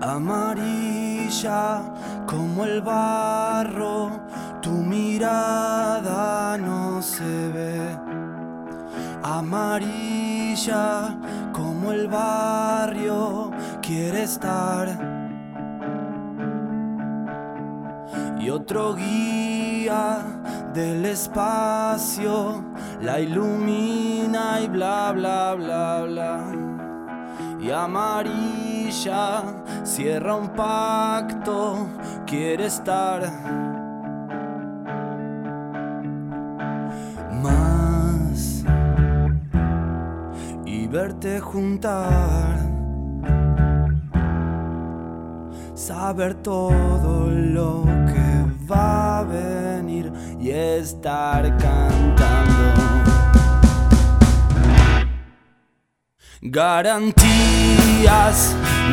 amarilla como el barro, tu mirada no se ve. Amarilla como el barrio quiere estar. Y otro guía del espacio la ilumina y bla bla bla bla. Y amarilla cierra un pacto, quiere estar más y verte juntar, saber todo lo que va a venir y estar cantando. Garantías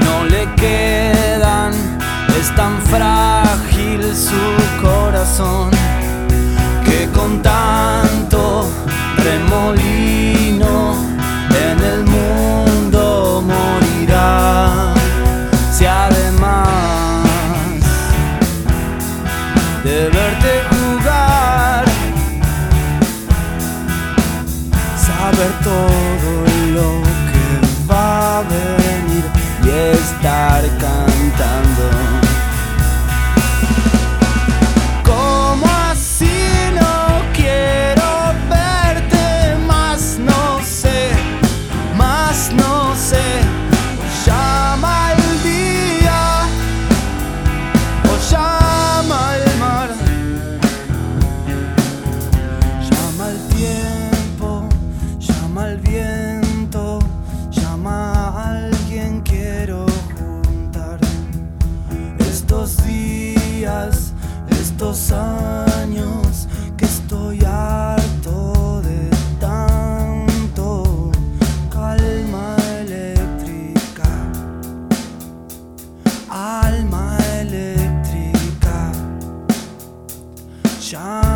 no le quedan, es tan frágil su corazón que con tanto remolino en el mundo morirá. Si además de verte jugar, saber todo lo estar cantando. alma eléctrica. Ya